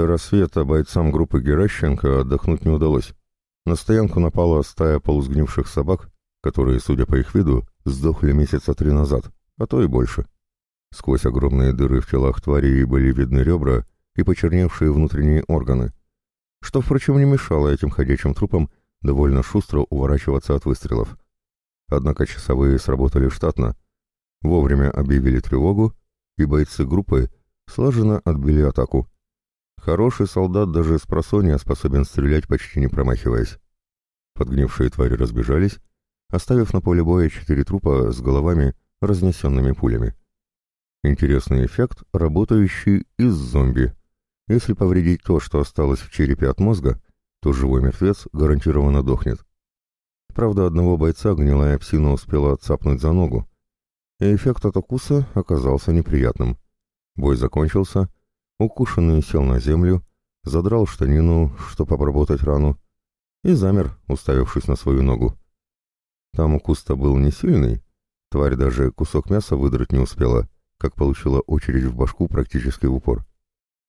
До рассвета бойцам группы Геращенко отдохнуть не удалось. На стоянку напала стая полусгнивших собак, которые, судя по их виду, сдохли месяца три назад, а то и больше. Сквозь огромные дыры в телах тварей были видны ребра и почерневшие внутренние органы, что, впрочем, не мешало этим ходячим трупам довольно шустро уворачиваться от выстрелов. Однако часовые сработали штатно, вовремя объявили тревогу, и бойцы группы слаженно отбили атаку. Хороший солдат даже с просонья способен стрелять почти не промахиваясь. Подгнившие твари разбежались, оставив на поле боя четыре трупа с головами, разнесенными пулями. Интересный эффект, работающий из зомби. Если повредить то, что осталось в черепе от мозга, то живой мертвец гарантированно дохнет. Правда, одного бойца гнилая псина успела цапнуть за ногу, и эффект от укуса оказался неприятным. Бой закончился, укушенный сел на землю, задрал штанину, чтобы обработать рану, и замер, уставившись на свою ногу. Там укус-то был не сильный, тварь даже кусок мяса выдрать не успела, как получила очередь в башку практически в упор.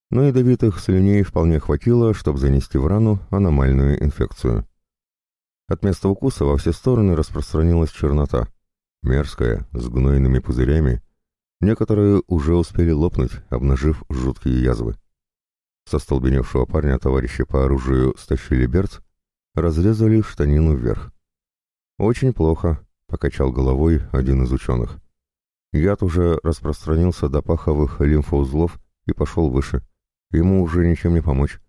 Но ядовитых слюней вполне хватило, чтобы занести в рану аномальную инфекцию. От места укуса во все стороны распространилась чернота, мерзкая, с гнойными пузырями, некоторые уже успели лопнуть, обнажив жуткие язвы. Со столбеневшего парня товарищи по оружию стащили берц, разрезали штанину вверх. «Очень плохо», — покачал головой один из ученых. Яд уже распространился до паховых лимфоузлов и пошел выше. Ему уже ничем не помочь.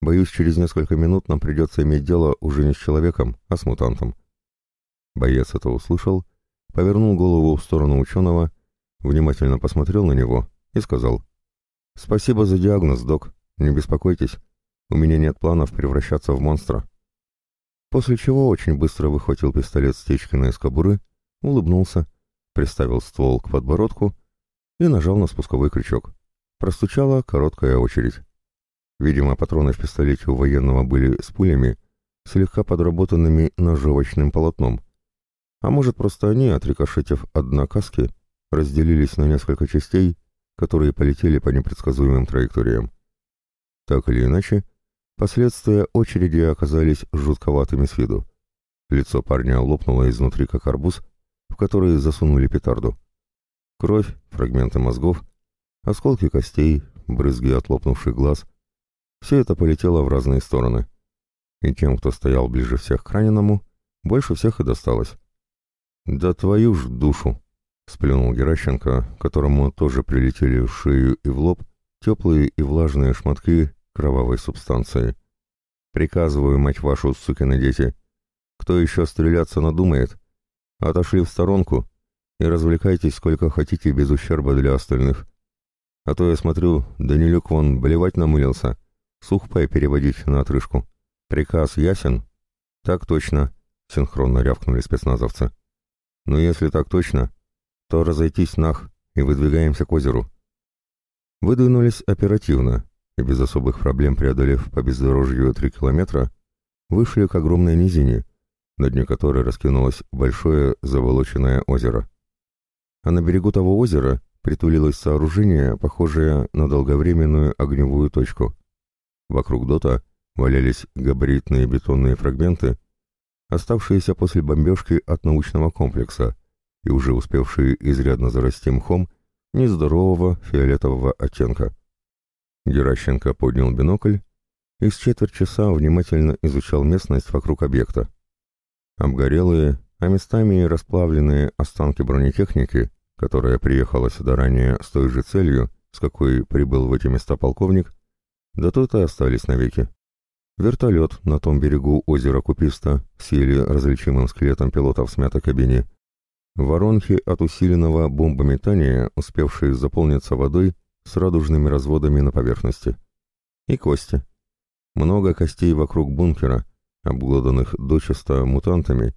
Боюсь, через несколько минут нам придется иметь дело уже не с человеком, а с мутантом. Боец это услышал, повернул голову в сторону ученого, внимательно посмотрел на него и сказал, «Спасибо за диагноз, док. Не беспокойтесь. У меня нет планов превращаться в монстра». После чего очень быстро выхватил пистолет Стечкина из кобуры, улыбнулся, приставил ствол к подбородку и нажал на спусковой крючок. Простучала короткая очередь. Видимо, патроны в пистолете у военного были с пулями, слегка подработанными ножовочным полотном. А может, просто они, отрикошетив от каски, разделились на несколько частей, которые полетели по непредсказуемым траекториям. Так или иначе, последствия очереди оказались жутковатыми с виду. Лицо парня лопнуло изнутри, как арбуз, в который засунули петарду. Кровь, фрагменты мозгов, осколки костей, брызги от лопнувших глаз — все это полетело в разные стороны. И тем, кто стоял ближе всех к раненому, больше всех и досталось. «Да твою ж душу!» — сплюнул Геращенко, которому тоже прилетели в шею и в лоб теплые и влажные шматки кровавой субстанции. «Приказываю, мать вашу, сукины дети! Кто еще стреляться надумает? Отошли в сторонку и развлекайтесь сколько хотите без ущерба для остальных. А то я смотрю, Данилюк вон блевать намылился» Сухпай переводить на отрыжку. Приказ ясен? Так точно, синхронно рявкнули спецназовцы. Но если так точно, то разойтись нах и выдвигаемся к озеру. Выдвинулись оперативно и без особых проблем преодолев по бездорожью три километра, вышли к огромной низине, на дне которой раскинулось большое заволоченное озеро. А на берегу того озера притулилось сооружение, похожее на долговременную огневую точку. Вокруг дота валялись габаритные бетонные фрагменты, оставшиеся после бомбежки от научного комплекса и уже успевшие изрядно зарасти мхом нездорового фиолетового оттенка. Геращенко поднял бинокль и с четверть часа внимательно изучал местность вокруг объекта. Обгорелые, а местами и расплавленные останки бронетехники, которая приехала сюда ранее с той же целью, с какой прибыл в эти места полковник, да тут и остались навеки. Вертолет на том берегу озера Куписта с еле различимым скелетом пилота в смятой кабине. Воронки от усиленного бомбометания, успевшие заполниться водой с радужными разводами на поверхности. И кости. Много костей вокруг бункера, обглоданных дочисто мутантами,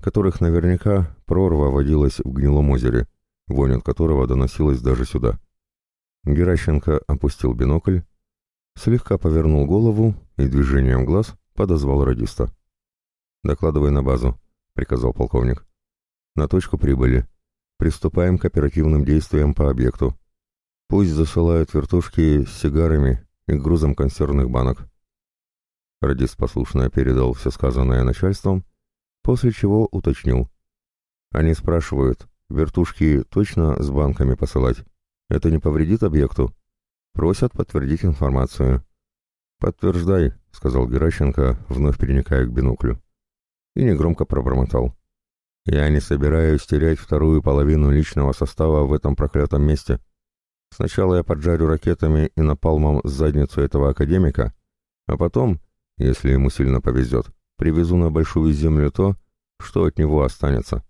которых наверняка прорва водилась в гнилом озере, вонь от которого доносилась даже сюда. Геращенко опустил бинокль слегка повернул голову и движением глаз подозвал радиста. «Докладывай на базу», — приказал полковник. «На точку прибыли. Приступаем к оперативным действиям по объекту. Пусть засылают вертушки с сигарами и грузом консервных банок. Радист послушно передал все сказанное начальством, после чего уточнил. Они спрашивают, вертушки точно с банками посылать? Это не повредит объекту? Просят подтвердить информацию. «Подтверждай», — сказал Геращенко, вновь переникая к биноклю. И негромко пробормотал. «Я не собираюсь терять вторую половину личного состава в этом проклятом месте. Сначала я поджарю ракетами и напалмом задницу этого академика, а потом, если ему сильно повезет, привезу на большую землю то, что от него останется».